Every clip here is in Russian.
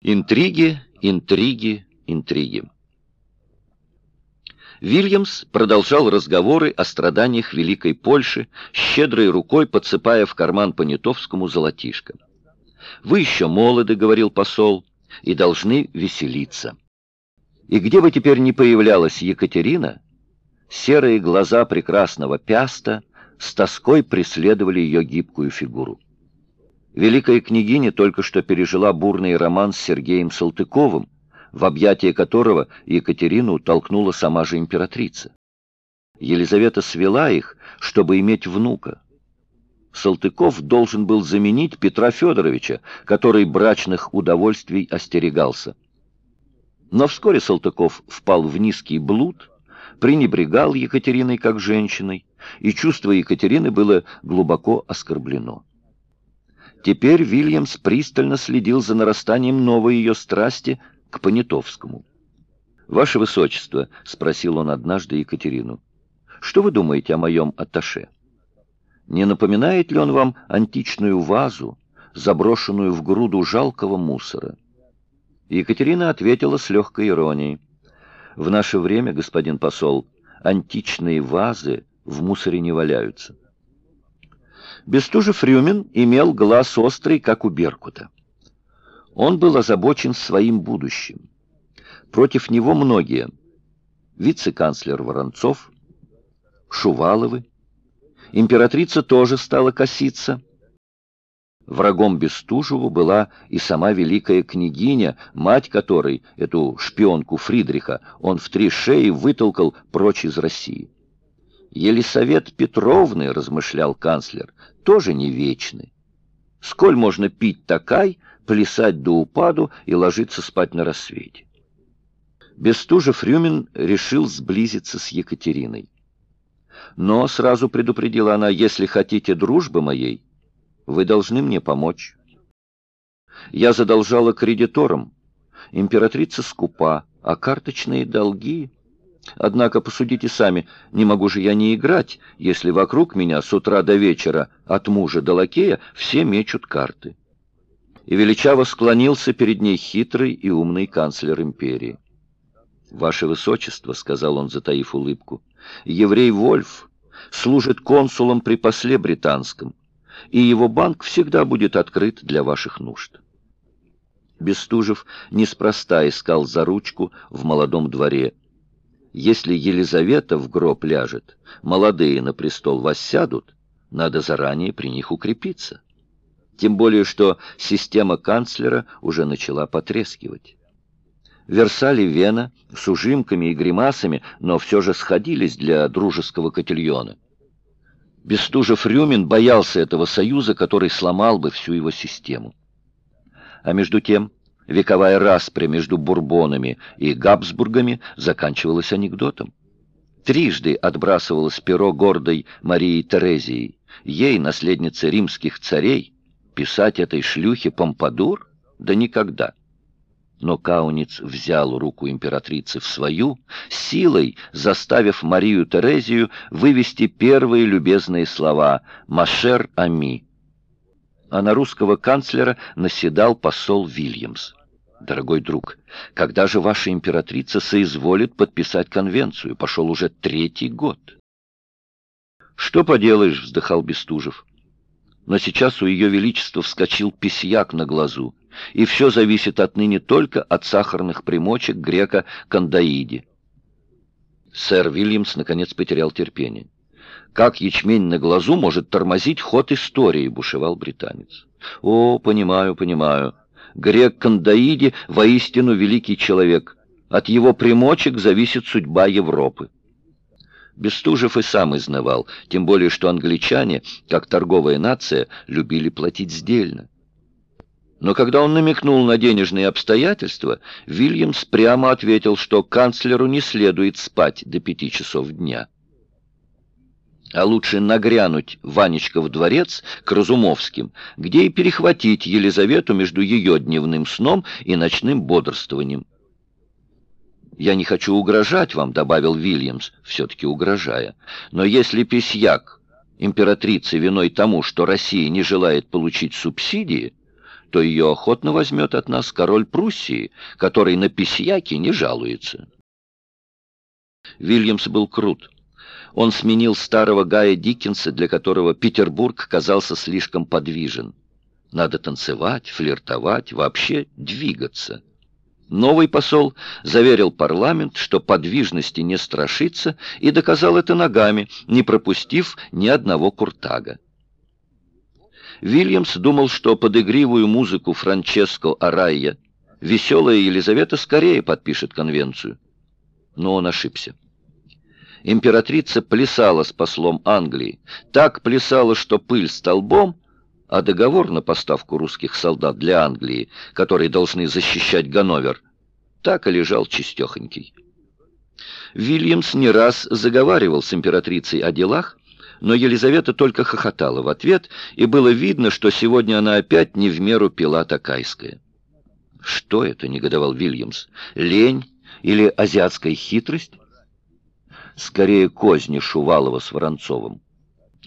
Интриги, интриги, интриги. Вильямс продолжал разговоры о страданиях Великой Польши, щедрой рукой подсыпая в карман Понятовскому золотишко. «Вы еще молоды», — говорил посол, — «и должны веселиться». И где бы теперь ни появлялась Екатерина, серые глаза прекрасного Пяста с тоской преследовали ее гибкую фигуру. Великая княгиня только что пережила бурный роман с Сергеем Салтыковым, в объятия которого Екатерину толкнула сама же императрица. Елизавета свела их, чтобы иметь внука. Салтыков должен был заменить Петра Федоровича, который брачных удовольствий остерегался. Но вскоре Салтыков впал в низкий блуд, пренебрегал Екатериной как женщиной, и чувство Екатерины было глубоко оскорблено. Теперь Вильямс пристально следил за нарастанием новой ее страсти к Понятовскому. «Ваше Высочество», — спросил он однажды Екатерину, — «что вы думаете о моем атташе? Не напоминает ли он вам античную вазу, заброшенную в груду жалкого мусора?» Екатерина ответила с легкой иронией. «В наше время, господин посол, античные вазы в мусоре не валяются». Бестужев-Рюмин имел глаз острый, как у Беркута. Он был озабочен своим будущим. Против него многие. Вице-канцлер Воронцов, Шуваловы. Императрица тоже стала коситься. Врагом Бестужеву была и сама великая княгиня, мать которой, эту шпионку Фридриха, он в три шеи вытолкал прочь из России. Елисавет Петровны, размышлял канцлер, тоже не вечны. Сколь можно пить такай, плясать до упаду и ложиться спать на рассвете? Бестужев Рюмин решил сблизиться с Екатериной. Но сразу предупредила она, если хотите дружбы моей, вы должны мне помочь. Я задолжала кредиторам. Императрица скупа, а карточные долги... Однако посудите сами, не могу же я не играть, если вокруг меня с утра до вечера, от мужа до лакея, все мечут карты. И величаво склонился перед ней хитрый и умный канцлер империи. «Ваше Высочество», — сказал он, затаив улыбку, — «еврей Вольф служит консулом при после британском, и его банк всегда будет открыт для ваших нужд». Бестужев неспроста искал за ручку в молодом дворе, если Елизавета в гроб ляжет, молодые на престол воссядут, надо заранее при них укрепиться. Тем более, что система канцлера уже начала потрескивать. Версаль и Вена с ужимками и гримасами, но все же сходились для дружеского котельона. Бестужев-Рюмин боялся этого союза, который сломал бы всю его систему. А между тем Вековая распря между Бурбонами и Габсбургами заканчивалась анекдотом. Трижды отбрасывалось перо гордой Марии Терезии. Ей, наследнице римских царей, писать этой шлюхе Помпадур? Да никогда. Но Кауниц взял руку императрицы в свою, силой заставив Марию Терезию вывести первые любезные слова «Машер Ами». А на русского канцлера наседал посол Вильямс. Дорогой друг, когда же ваша императрица соизволит подписать конвенцию? Пошел уже третий год. Что поделаешь, вздыхал Бестужев. Но сейчас у ее величества вскочил письяк на глазу, и все зависит отныне только от сахарных примочек грека Кандаиди. Сэр Вильямс наконец потерял терпение. «Как ячмень на глазу может тормозить ход истории?» — бушевал британец. «О, понимаю, понимаю. Грек Кандаиди воистину великий человек. От его примочек зависит судьба Европы. Бестужев и сам изнывал, тем более что англичане, как торговая нация, любили платить сдельно. Но когда он намекнул на денежные обстоятельства, Вильямс прямо ответил, что канцлеру не следует спать до пяти часов дня а лучше нагрянуть Ванечка в дворец к Разумовским, где и перехватить Елизавету между ее дневным сном и ночным бодрствованием. «Я не хочу угрожать вам», — добавил Вильямс, все-таки угрожая, «но если Письяк, императрица, виной тому, что Россия не желает получить субсидии, то ее охотно возьмет от нас король Пруссии, который на письяки не жалуется. Вильямс был крут. Он сменил старого Гая Диккенса, для которого Петербург казался слишком подвижен. Надо танцевать, флиртовать, вообще двигаться. Новый посол заверил парламент, что подвижности не страшится, и доказал это ногами, не пропустив ни одного куртага. Вильямс думал, что под игривую музыку Франческо Арайя веселая Елизавета скорее подпишет конвенцию. Но он ошибся. Императрица плясала с послом Англии, так плясала, что пыль столбом, а договор на поставку русских солдат для Англии, которые должны защищать Ганновер, так и лежал чистехонький. Вильямс не раз заговаривал с императрицей о делах, но Елизавета только хохотала в ответ, и было видно, что сегодня она опять не в меру пила такайская. «Что это?» — негодовал Вильямс. «Лень или азиатская хитрость?» «Скорее козни Шувалова с Воронцовым».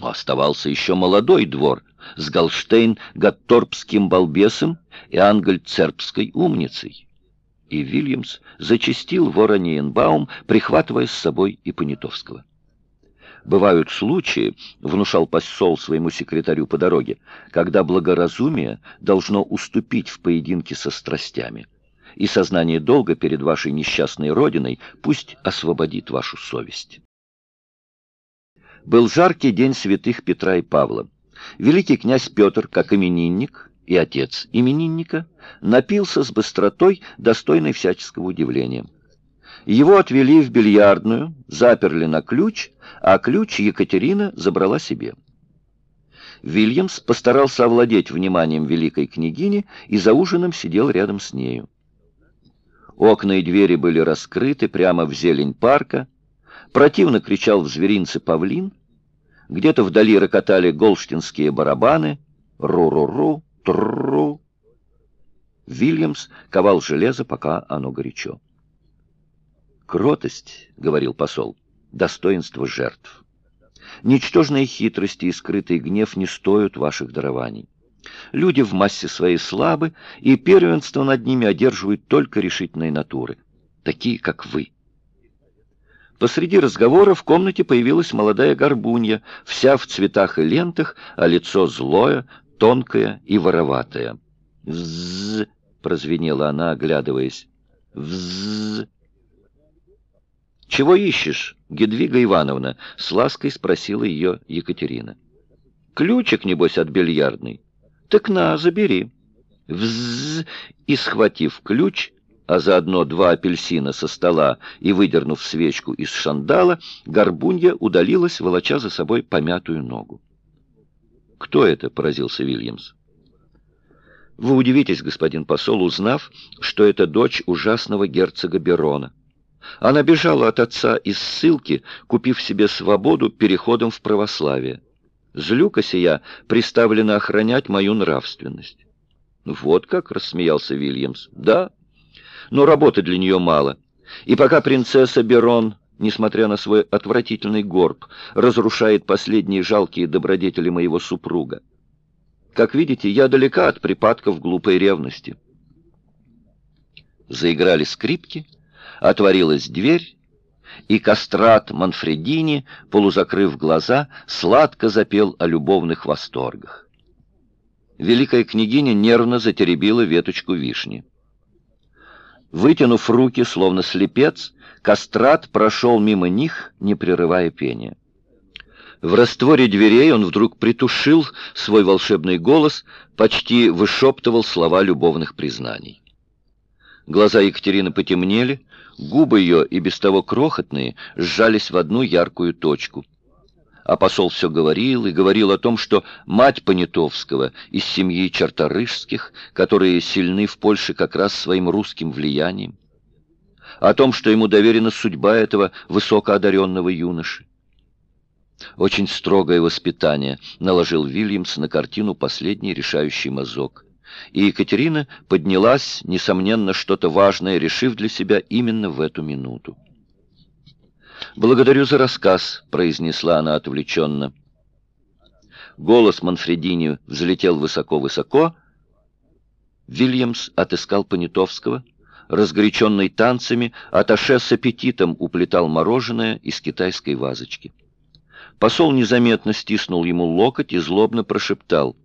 Оставался еще молодой двор с Галштейн-Гатторпским балбесом и Ангель-Цербской умницей. И Вильямс зачастил Ворониенбаум, прихватывая с собой и Понятовского. Бывают случаи, внушал посол своему секретарю по дороге, когда благоразумие должно уступить в поединке со страстями, и сознание долга перед вашей несчастной родиной пусть освободит вашу совесть. Был жаркий день святых Петра и Павла. Великий князь Петр, как именинник и отец именинника, напился с быстротой, достойной всяческого удивления. Его отвели в бильярдную, заперли на ключ, а ключ Екатерина забрала себе. Вильямс постарался овладеть вниманием великой княгини и за ужином сидел рядом с нею. Окна и двери были раскрыты прямо в зелень парка. Противно кричал в зверинце павлин. Где-то вдали рокотали голштинские барабаны. Ру-ру-ру, тру. Вильямс ковал железо, пока оно горячо. «Кротость, — говорил посол, — достоинство жертв. Ничтожные хитрости и скрытый гнев не стоят ваших дарований. Люди в массе своей слабы, и первенство над ними одерживают только решительные натуры, такие, как вы». Посреди разговора в комнате появилась молодая горбунья, вся в цветах и лентах, а лицо злое, тонкое и вороватое. «Вззз!» — прозвенела она, оглядываясь. «Вззз!» «Чего ищешь, Гедвига Ивановна?» — с лаской спросила ее Екатерина. «Ключик, небось, от бильярдной?» «Так на, забери». Взз! И, схватив ключ, а заодно два апельсина со стола и выдернув свечку из шандала, горбунья удалилась, волоча за собой помятую ногу. «Кто это?» — поразился Вильямс. «Вы удивитесь, господин посол, узнав, что это дочь ужасного герцога Берона. Она бежала от отца из ссылки, купив себе свободу переходом в православие. Злюка сия приставлена охранять мою нравственность. Вот как, рассмеялся Вильямс. Да, но работы для нее мало. И пока принцесса Берон, несмотря на свой отвратительный горб, разрушает последние жалкие добродетели моего супруга. Как видите, я далека от припадков глупой ревности. Заиграли скрипки, Отворилась дверь, и кастрат Манфредини, полузакрыв глаза, сладко запел о любовных восторгах. Великая княгиня нервно затеребила веточку вишни. Вытянув руки, словно слепец, кастрат прошел мимо них, не прерывая пения. В растворе дверей он вдруг притушил свой волшебный голос, почти вышептывал слова любовных признаний. Глаза Екатерины потемнели, Губы ее, и без того крохотные, сжались в одну яркую точку. А посол все говорил и говорил о том, что мать Понятовского из семьи Чарторышских, которые сильны в Польше как раз своим русским влиянием, о том, что ему доверена судьба этого высокоодаренного юноши. Очень строгое воспитание наложил Вильямс на картину последний решающий мазок и Екатерина поднялась, несомненно, что-то важное, решив для себя именно в эту минуту. «Благодарю за рассказ», — произнесла она отвлеченно. Голос Манфредини взлетел высоко-высоко, Вильямс отыскал Понятовского, разгоряченный танцами, аташе с аппетитом уплетал мороженое из китайской вазочки. Посол незаметно стиснул ему локоть и злобно прошептал.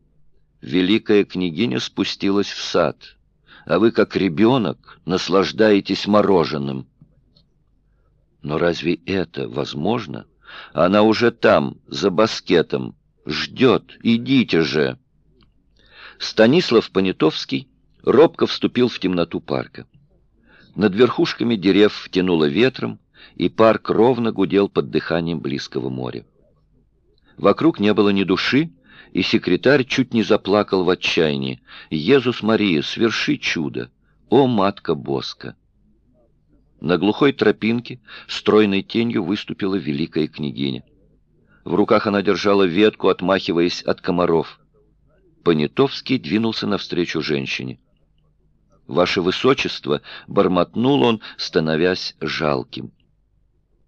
«Великая княгиня спустилась в сад, а вы, как ребенок, наслаждаетесь мороженым». Но разве это возможно? Она уже там, за баскетом. Ждет. Идите же. Станислав Понятовский робко вступил в темноту парка. Над верхушками дерев тянуло ветром, и парк ровно гудел под дыханием близкого моря. Вокруг не было ни души, и секретарь чуть не заплакал в отчаянии. «Езус Мария, сверши чудо! О, матка Боска!» На глухой тропинке стройной тенью выступила великая княгиня. В руках она держала ветку, отмахиваясь от комаров. Понятовский двинулся навстречу женщине. «Ваше Высочество!» — бормотнул он, становясь жалким.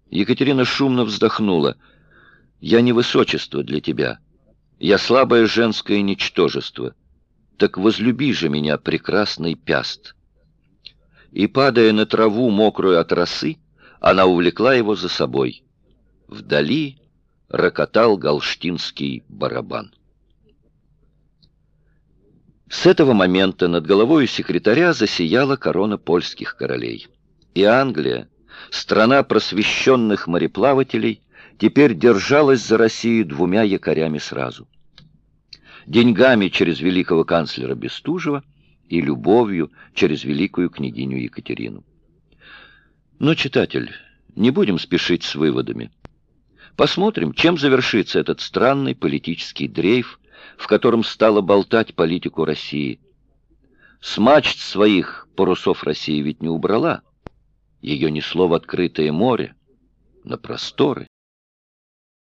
Екатерина шумно вздохнула. «Я не высочество для тебя. Я слабое женское ничтожество. Так возлюби же меня, прекрасный пяст!» И, падая на траву, мокрую от росы, она увлекла его за собой. Вдали рокотал галштинский барабан. С этого момента над головой секретаря засияла корона польских королей. И Англия, страна просвещенных мореплавателей, теперь держалась за Россию двумя якорями сразу. Деньгами через великого канцлера Бестужева и любовью через великую княгиню Екатерину. Но, читатель, не будем спешить с выводами. Посмотрим, чем завершится этот странный политический дрейф, в котором стала болтать политику России. С мачт своих парусов России ведь не убрала. Ее несло в открытое море, на просторы.